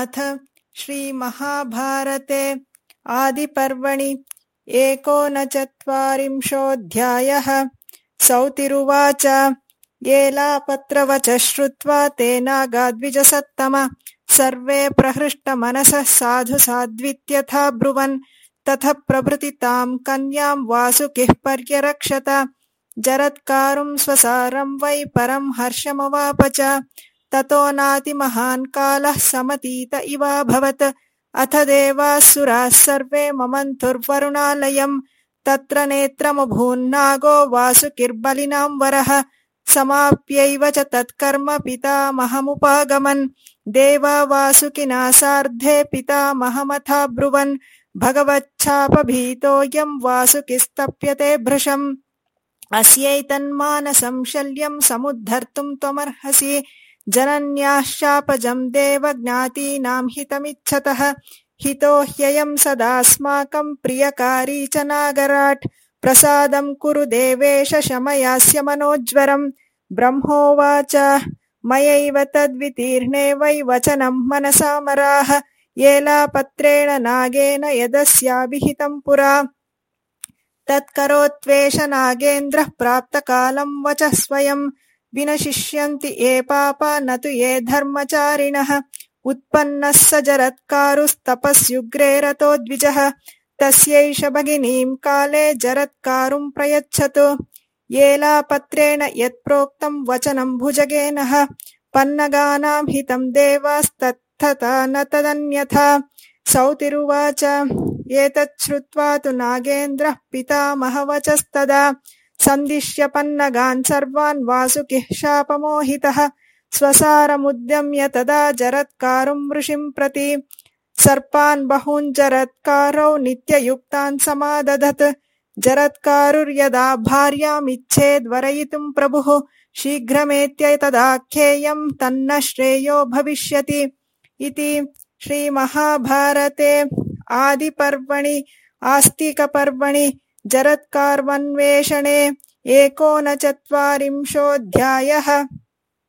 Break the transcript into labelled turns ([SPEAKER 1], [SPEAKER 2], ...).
[SPEAKER 1] अथ श्रीमहाभारते आदिपर्वणि एकोनचत्वारिंशोऽध्यायः। सौतिरुवाच। येलापत्रवच श्रुत्वा तेनागाद्विजसत्तम सर्वे प्रहृष्टमनसः साधु साध्वित्यथा ब्रुवन्। तथ प्रभृति ताम् कन्याम् वासुकिः पर्यरक्षत। जरत्कारुम् स्वसारम् वै परम् हर्षमवाप च ततो नातिमहान् कालः समतीत इवाभवत् अथ देवासुराः सर्वे ममन्तुर्वरुणालयम्। तत्र नेत्रमभून्नागो वासुकिर्बलिनाम् वरः। समाप्यैव च तत्कर्म पितामहमुपागमन्। देवा वासुकिना सार्धे पितामहमथाब्रुवन् भगवच्छापभीतोऽयम् वासुकिस्तप्यते भृशम्। अस्यैतन्मानसम् शल्यम् समुद्धर्तुम् त्वमर्हसि जनन्याः देव ज्ञातीनाम् हितमिच्छतः। हितो ह्ययम् सदास्माकम् प्रियकारी च नागराट्। प्रसादम् कुरु देवेश शमयास्य मनोज्वरम्। ब्रह्मोवाच मयैव तद्वितीर्णे वै वचनम् मनसामराः येलापत्रेण नागेन यदस्याभिहितम् पुरा। तत्करोत्वेष नागेन्द्रः प्राप्तकालम् वचः स्वयम् विनशिष्यन्ति ये पापा न तु ये धर्मचारिणः। उत्पन्नः स जरत्कारुस्तपस्युग्रे रतो द्विजः। तस्यैष भगिनीम् काले जरत्कारुम् प्रयच्छतु। येलापत्रेण यत्प्रोक्तम् वचनम् भुजगेनः। पन्नगानाम् हितम् देवास्तत्थता न तदन्यथा। सौतिरुवाच। एतच्छ्रुत्वा तु नागेन्द्रः पितामहवचस्तदा सन्दिश्य पन्नगान् सर्वान् वासुकिः शापमोहितः। स्वसारमुद्यम्य तदा जरत्कारुम् ऋषिम् प्रति। सर्पान् बहून् जरत्कारौ नित्ययुक्तान् समादधत्। जरत्कारुर्यदा भार्यामिच्छेद्वरयितुम् प्रभुः। शीघ्रमेत्यतदाख्येयम् तन्न श्रेयो भविष्यति। इति श्रीमहाभारते। आदिपर्वणि आस्तिकपर्वणि जरत्कार्वन्वेषणे एकोनचत्वारिंशोऽध्यायः